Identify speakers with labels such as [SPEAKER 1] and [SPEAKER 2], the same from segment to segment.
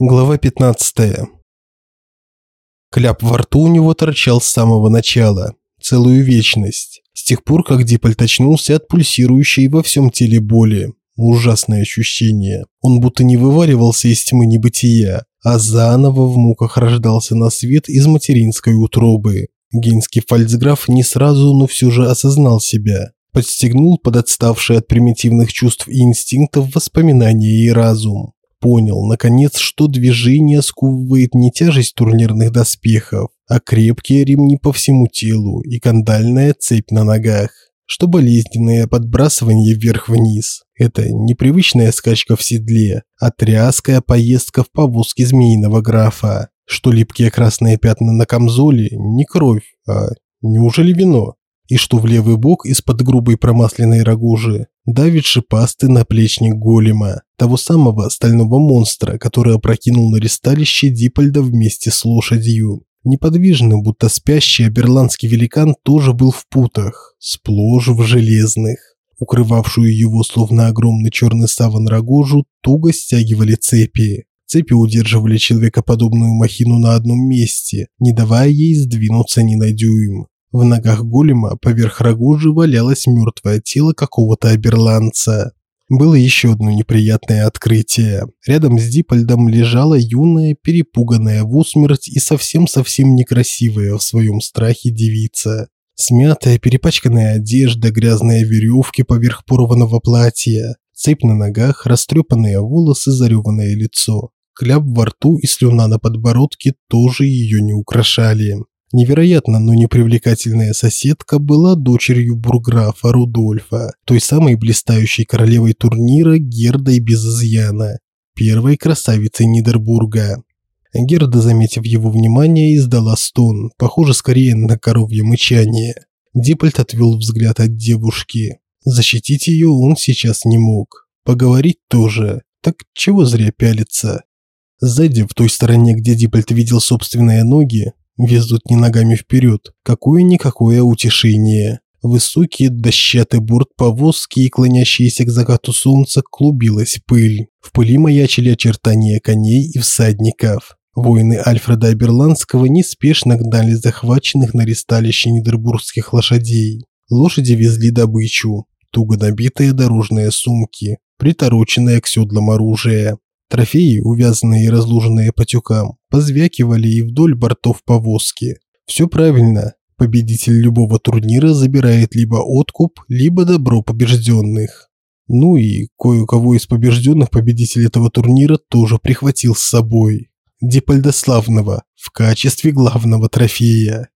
[SPEAKER 1] Глава 15. Кляп во рту у него торчал с самого начала, целую вечность, с тех пор, как Диппольт очнулся от пульсирующей во всем теле боли. Ужасное ощущение. Он будто не вываливался из тьмы небытия, а заново в муках рождался на свет из материнской утробы. Гейнский фальцграф не сразу, но все же осознал себя. Подстегнул под отставшие от примитивных чувств и инстинктов воспоминания и разум понял, наконец, что движение сковывает не тяжесть турнирных доспехов, а крепкие ремни по всему телу и кандальная цепь на ногах, что болезненное подбрасывание вверх-вниз – это непривычная скачка в седле, а тряская поездка в повозке змеиного графа, что липкие красные пятна на камзоле – не кровь, а неужели вино? И что в левый бок из-под грубой промасленной рогожи давит шипастый наплечник голема, того самого стального монстра, который опрокинул на ристалище Дипольда вместе с лошадью. Неподвижный, будто спящий аберландский великан тоже был в путах, сплошь в железных. Укрывавшую его словно огромный черный саван рогожу туго стягивали цепи. Цепи удерживали человекоподобную махину на одном месте, не давая ей сдвинуться ни на дюйм. В ногах голема поверх рогожи валялось мертвое тело какого-то аберландца. Было еще одно неприятное открытие. Рядом с Дипольдом лежала юная, перепуганная в усмерть и совсем-совсем некрасивая в своем страхе девица. Смятая, перепачканная одежда, грязные веревки поверх порванного платья, цепь на ногах, растрепанные волосы, зареванное лицо. Кляп во рту и слюна на подбородке тоже ее не украшали. Невероятно, но непривлекательная соседка была дочерью бурграфа Рудольфа, той самой блистающей королевой турнира Гердой без изъяна, первой красавицей Нидербурга. Герда, заметив его внимание, издала стон, похоже скорее на коровье мычание. Диппольт отвел взгляд от девушки. Защитить ее он сейчас не мог. Поговорить тоже. Так чего зря пялиться? Сзади, в той стороне, где Диппольт видел собственные ноги, везут не ногами вперед. Какое-никакое утешение. Высокий дощатый борт повозки и клонящиеся к закату солнца клубилась пыль. В пыли маячили очертания коней и всадников. Воины Альфреда Аберландского неспешно гнали захваченных на ресталище нидербургских лошадей. Лошади везли добычу, туго набитые дорожные сумки, притороченное к седлам оружие. Трофеи, увязанные и разложенные по тюкам, позвякивали и вдоль бортов повозки. Все правильно. Победитель любого турнира забирает либо откуп, либо добро побежденных. Ну и кое-кого из побежденных победитель этого турнира тоже прихватил с собой. Дипольда Славного в качестве главного трофея.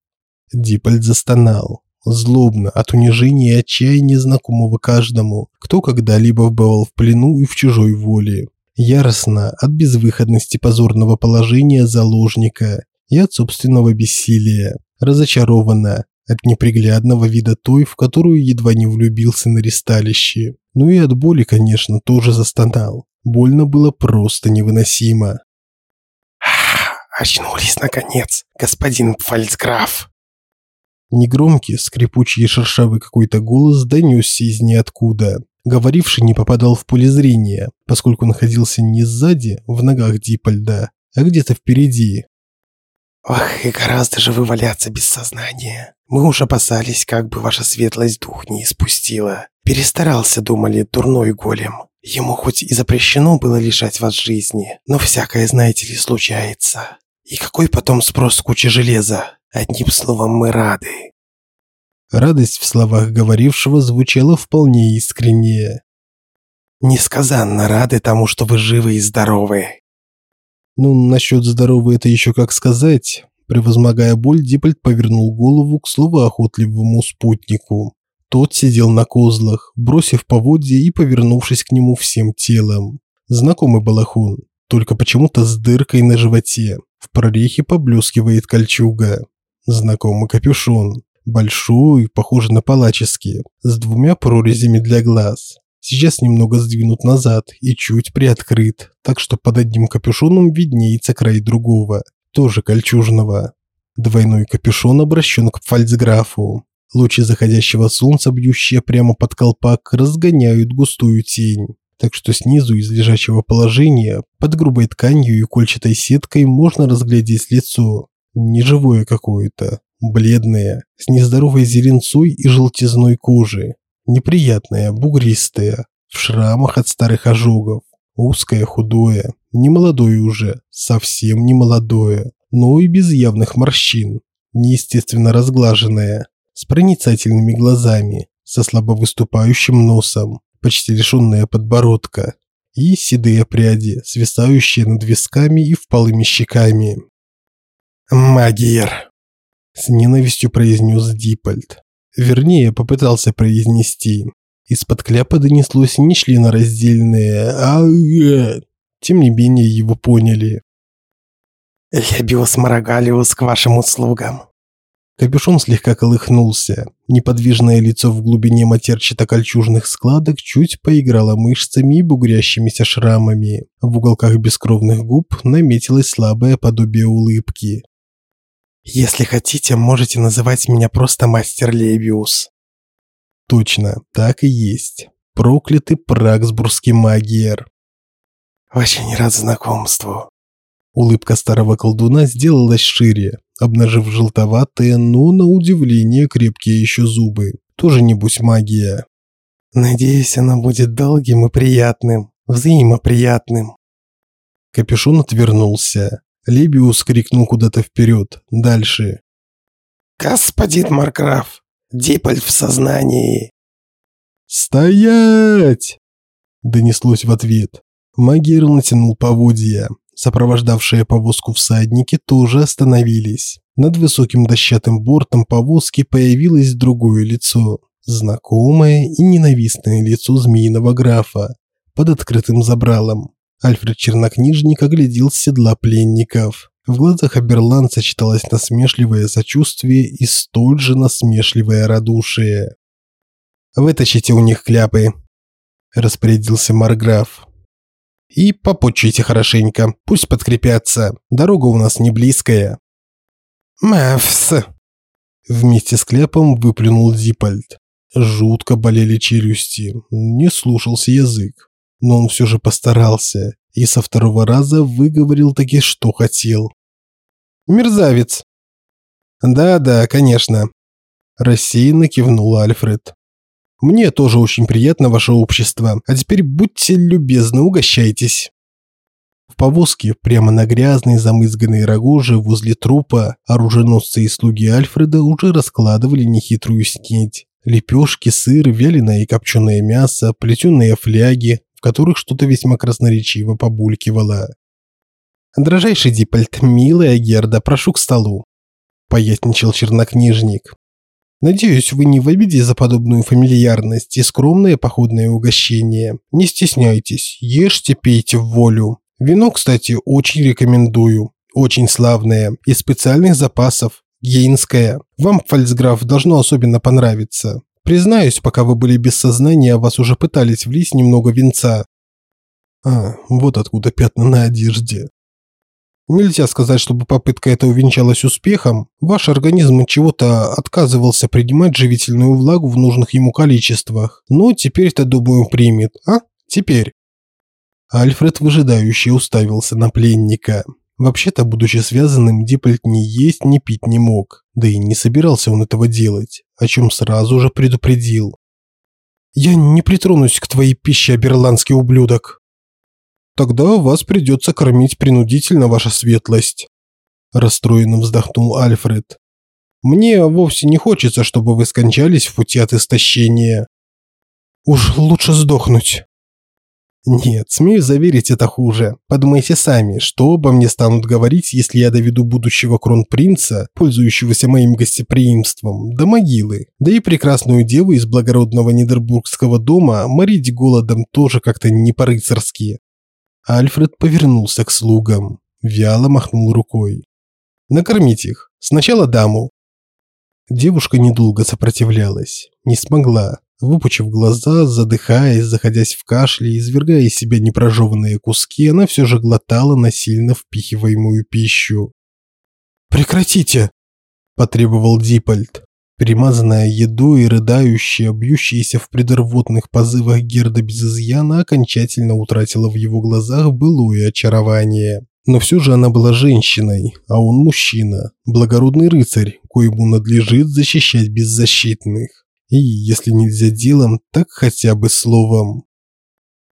[SPEAKER 1] Дипольд застонал. Злобно, от унижения и отчаяния знакомого каждому, кто когда-либо бывал в плену и в чужой воле яростно от безвыходности позорного положения заложника и от собственного бессилия, разочарована от неприглядного вида той, в которую едва не влюбился на ристалище. Ну и от боли, конечно, тоже застонал. Больно было просто невыносимо.
[SPEAKER 2] «Очнулись, наконец, господин фальцграф!»
[SPEAKER 1] Негромкий, скрипучий и шершавый какой-то голос донесся из ниоткуда. Говоривший не попадал в поле зрения, поскольку находился не сзади, в ногах Дипольда, а где-то впереди.
[SPEAKER 2] «Ох, и гораздо же вы валяться без сознания. Мы уж опасались, как бы ваша светлость дух не испустила. Перестарался, думали, дурной голем. Ему хоть и запрещено было лишать вас жизни, но всякое, знаете ли, случается. И какой потом спрос кучи железа? Одним словом, мы рады.
[SPEAKER 1] Радость в словах говорившего звучала вполне искренне.
[SPEAKER 2] «Несказанно рады тому, что вы живы и здоровы».
[SPEAKER 1] Ну, насчет здоровы это еще как сказать. Превозмогая боль, Диппольд повернул голову к словоохотливому спутнику. Тот сидел на козлах, бросив поводья и повернувшись к нему всем телом. Знакомый балахон, только почему-то с дыркой на животе. В прорехе поблескивает кольчуга. Знакомый капюшон. Большой, похожий на палаческий, с двумя прорезями для глаз. Сейчас немного сдвинут назад и чуть приоткрыт, так что под одним капюшоном виднеется край другого, тоже кольчужного. Двойной капюшон обращен к фальцграфу. Лучи заходящего солнца, бьющие прямо под колпак, разгоняют густую тень. так что снизу из лежачего положения под грубой тканью и кольчатой сеткой можно разглядеть лицо. Неживое какое-то, бледное, с нездоровой зеленцой и желтизной кожи. Неприятное, бугристое, в шрамах от старых ожогов. Узкое, худое, немолодое уже, совсем не молодое, но и без явных морщин. Неестественно разглаженное, с проницательными глазами, со слабо выступающим носом, почти лишенная подбородка, и седые пряди, свисающие над висками и впалыми щеками.
[SPEAKER 2] «Магиер!»
[SPEAKER 1] – с ненавистью произнес Дипольд. Вернее, попытался произнести. Из-под кляпа донеслось нечленораздельное а Тем не менее, его поняли.
[SPEAKER 2] «Лебиус Марагалиус к вашим услугам!»
[SPEAKER 1] Капюшон слегка колыхнулся. Неподвижное лицо в глубине матерчато-кольчужных складок чуть поиграло мышцами и бугрящимися шрамами. В уголках бескровных губ наметилось слабое подобие улыбки.
[SPEAKER 2] «Если хотите, можете называть меня просто мастер Лебиус».
[SPEAKER 1] Точно, так и есть. Проклятый праксбургский магиер.
[SPEAKER 2] «Очень рад знакомству».
[SPEAKER 1] Улыбка старого колдуна сделалась шире, обнажив желтоватые, но на удивление крепкие еще зубы. Тоже небось магия.
[SPEAKER 2] Надеюсь, она будет долгим и приятным, взаимоприятным.
[SPEAKER 1] Капюшон отвернулся. Лебиус крикнул куда-то вперед, дальше.
[SPEAKER 2] «Господин Маркраф, Диполь в сознании!»
[SPEAKER 1] «Стоять!» Донеслось в ответ. Магир натянул поводья. Сопровождавшие повозку всадники тоже остановились. Над высоким дощатым бортом повозки появилось другое лицо. Знакомое и ненавистное лицо змеиного графа под открытым забралом. Альфред Чернокнижник оглядел с седла пленников. В глазах Аберланца читалось насмешливое сочувствие и столь же насмешливое радушие. «Вытащите у них кляпы», – распорядился Марграф. И попочуйте хорошенько, пусть подкрепятся. Дорога у нас не близкая.
[SPEAKER 2] Мэвс.
[SPEAKER 1] Вместе с кляпом выплюнул Дипольд. Жутко болели челюсти, не слушался язык. Но он все же постарался и со второго раза выговорил таки, что хотел. «Мерзавец!» «Да-да, конечно», – рассеянно кивнул Альфред. Мне тоже очень приятно ваше общество. А теперь будьте любезны, угощайтесь. В повозке, прямо на грязной замызганной рогоже возле трупа, оруженосцы и слуги Альфреда уже раскладывали нехитрую снедь. Лепешки, сыр, вяленое и копченое мясо, плетеные фляги, которых что-то весьма красноречиво побулькивало. «Дрожайший Диппольт, милая Герда, прошу к столу», – поясничал чернокнижник. Надеюсь, вы не в обиде за подобную фамильярность и скромное походное угощение. Не стесняйтесь, ешьте, пейте в волю. Вино, кстати, очень рекомендую. Очень славное, из специальных запасов, гейнское. Вам, фальцграф, должно особенно понравиться. Признаюсь, пока вы были без сознания, вас уже пытались влить немного винца. А, вот откуда пятна на одежде. Нельзя сказать, чтобы попытка эта увенчалась успехом. Ваш организм от чего-то отказывался принимать живительную влагу в нужных ему количествах. Но теперь-то, думаю, примет. А? Теперь. Альфред выжидающе уставился на пленника. Вообще-то, будучи связанным, Диппольт ни есть, ни пить не мог. Да и не собирался он этого делать, о чем сразу же предупредил. «Я не притронусь к твоей пище, аберландский ублюдок», Тогда вас придется кормить принудительно, ваша светлость. Расстроенно вздохнул Альфред. Мне вовсе не хочется, чтобы вы скончались в пути от истощения. Уж лучше сдохнуть. Нет, смею заверить, это хуже. Подумайте сами, что обо мне станут говорить, если я доведу будущего кронпринца, пользующегося моим гостеприимством, до могилы. Да и прекрасную деву из благородного Нидербургского дома морить голодом тоже как-то не по-рыцарски. Альфред повернулся к слугам, вяло махнул рукой. «Накормить их. Сначала даму». Девушка недолго сопротивлялась, не смогла. Выпучив глаза, задыхаясь, заходясь в кашле, извергая из себя непрожеванные куски, она все же глотала насильно впихиваемую пищу. «Прекратите!» – потребовал Дипольд. Перемазанная едой и рыдающая, бьющаяся в предорвотных позывах Герда без изъяна окончательно утратила в его глазах былое очарование. Но все же она была женщиной, а он мужчина, благородный рыцарь, коему надлежит защищать беззащитных. И, если нельзя делом, так хотя бы словом.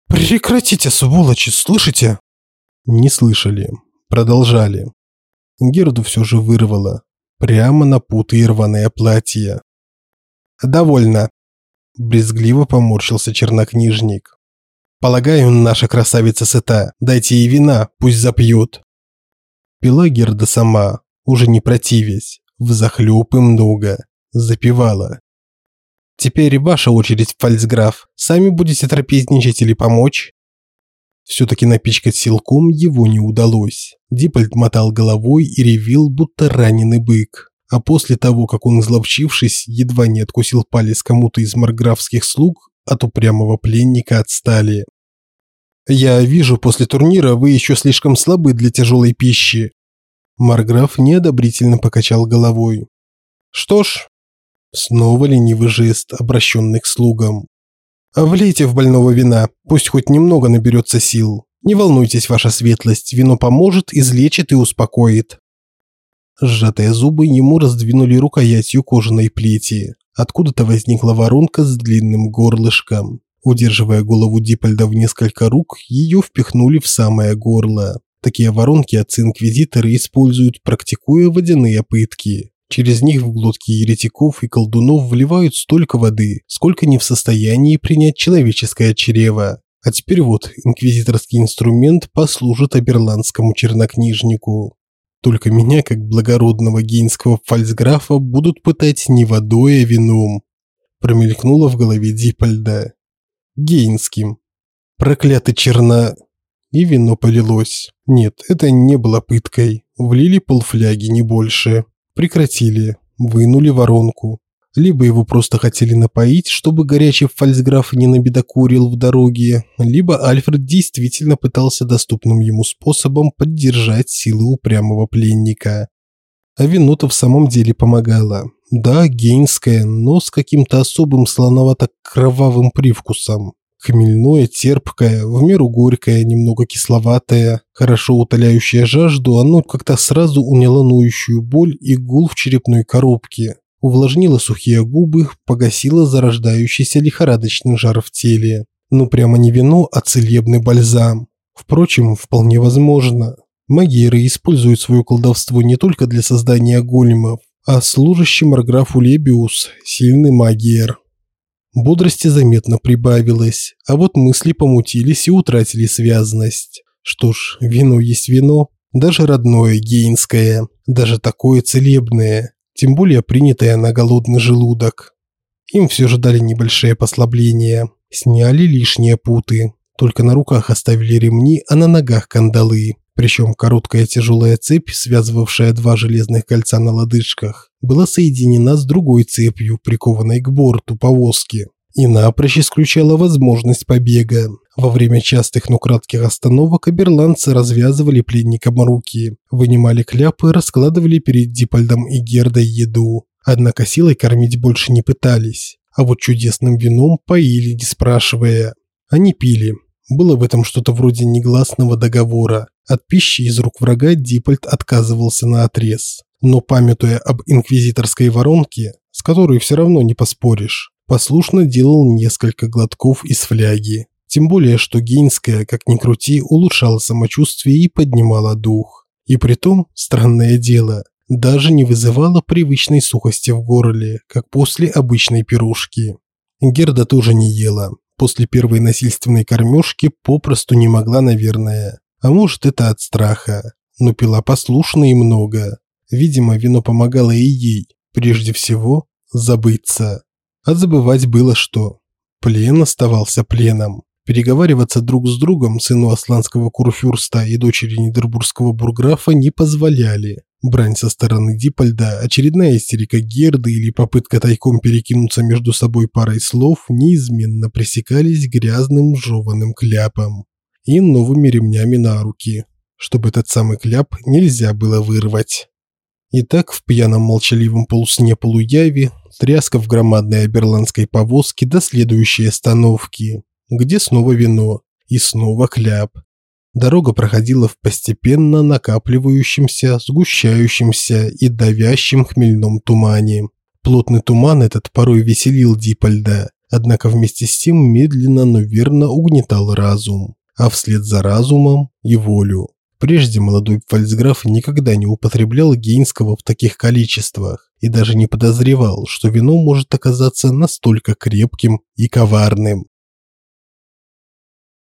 [SPEAKER 2] «Прекратите, сволочи, слышите?»
[SPEAKER 1] Не слышали. Продолжали. Герду все же вырвало. Прямо на путы и рваное платье. «Довольно!» Брезгливо поморщился чернокнижник. «Полагаю, наша красавица сыта. Дайте ей вина, пусть запьют». Пила Герда сама, уже не противясь, взахлёб и много. Запивала. «Теперь ваша очередь, фальцграф. Сами будете трапезничать или помочь?» Все-таки напичкать силком его не удалось. Диппольд мотал головой и ревел, будто раненый бык. А после того, как он, изловчившись, едва не откусил палец кому-то из марграфских слуг, от упрямого пленника отстали. «Я вижу, после турнира вы еще слишком слабы для тяжелой пищи». Марграф неодобрительно покачал головой. «Что ж...» Снова ленивый жест, обращенный к слугам. Влейте в больного вина, пусть хоть немного наберется сил. Не волнуйтесь, ваша светлость, вино поможет, излечит и успокоит. Сжатые зубы ему раздвинули рукоятью кожаной плети. Откуда-то возникла воронка с длинным горлышком. Удерживая голову Дипольда в несколько рук, ее впихнули в самое горло. Такие воронки отцы-инквизиторы используют, практикуя водяные пытки. Через них в глотки еретиков и колдунов вливают столько воды, сколько не в состоянии принять человеческое чрево. А теперь вот инквизиторский инструмент послужит аберландскому чернокнижнику. Только меня, как благородного гейнского фальцграфа, будут пытать не водой, а вином. Промелькнуло в голове Дипольда. Гейнским. Проклятый черна... И вино полилось. Нет, это не было пыткой. Влили полфляги, не больше прекратили, вынули воронку. Либо его просто хотели напоить, чтобы горячий фальцграф не набедокурил в дороге, либо Альфред действительно пытался доступным ему способом поддержать силы упрямого пленника. А вино-то в самом деле помогало. Да, гейнское, но с каким-то особым слоновато-кровавым привкусом. Хмельное, терпкое, в меру горькое, немного кисловатое, хорошо утоляющее жажду, оно как-то сразу уняло ноющую боль и гул в черепной коробке, увлажнило сухие губы, погасило зарождающийся лихорадочный жар в теле. Ну прямо не вино, а целебный бальзам. Впрочем, вполне возможно. Магеры используют свое колдовство не только для создания големов, а служащий Марграфу Лебиус – сильный магиер. Бодрости заметно прибавилось, а вот мысли помутились и утратили связность. Что ж, вино есть вино, даже родное гейнское, даже такое целебное, тем более принятое на голодный желудок. Им все же дали небольшое послабление, сняли лишние путы, только на руках оставили ремни, а на ногах кандалы. Причем короткая тяжелая цепь, связывавшая два железных кольца на лодыжках, была соединена с другой цепью, прикованной к борту повозки, и напрочь исключала возможность побега. Во время частых, но кратких остановок аберландцы развязывали пленникам руки, вынимали кляпы и раскладывали перед Дипольдом и Гердой еду. Однако силой кормить больше не пытались, а вот чудесным вином поили, не спрашивая. Они пили. Было в этом что-то вроде негласного договора, от пищи из рук врага Дипольт отказывался на отрез. Но памятуя об инквизиторской воронке, с которой все равно не поспоришь, послушно делал несколько глотков из фляги. Тем более, что Гейнская, как ни крути, улучшала самочувствие и поднимала дух. И притом, странное дело, даже не вызывала привычной сухости в горле, как после обычной пирушки. Герда тоже не ела. После первой насильственной кормежки попросту не могла, наверное. А может, это от страха. Но пила послушно и много. Видимо, вино помогало и ей, прежде всего, забыться. А забывать было что. Плен оставался пленом. Переговариваться друг с другом сыну асланского курфюрста и дочери Нидербургского бурграфа не позволяли. Брань со стороны Дипольда, очередная истерика Герды или попытка тайком перекинуться между собой парой слов неизменно пресекались грязным жеванным кляпом и новыми ремнями на руки, чтобы этот самый кляп нельзя было вырвать. И так в пьяном молчаливом полусне-полуяве тряска в громадной оберландской повозке до следующей остановки, где снова вино и снова кляп. Дорога проходила в постепенно накапливающемся, сгущающемся и давящем хмельном тумане. Плотный туман этот порой веселил Дипольда, однако вместе с тем медленно, но верно угнетал разум, а вслед за разумом и волю. Прежде молодой фальцграф никогда не употреблял гейнского в таких количествах и даже не подозревал, что вино может оказаться настолько крепким и коварным.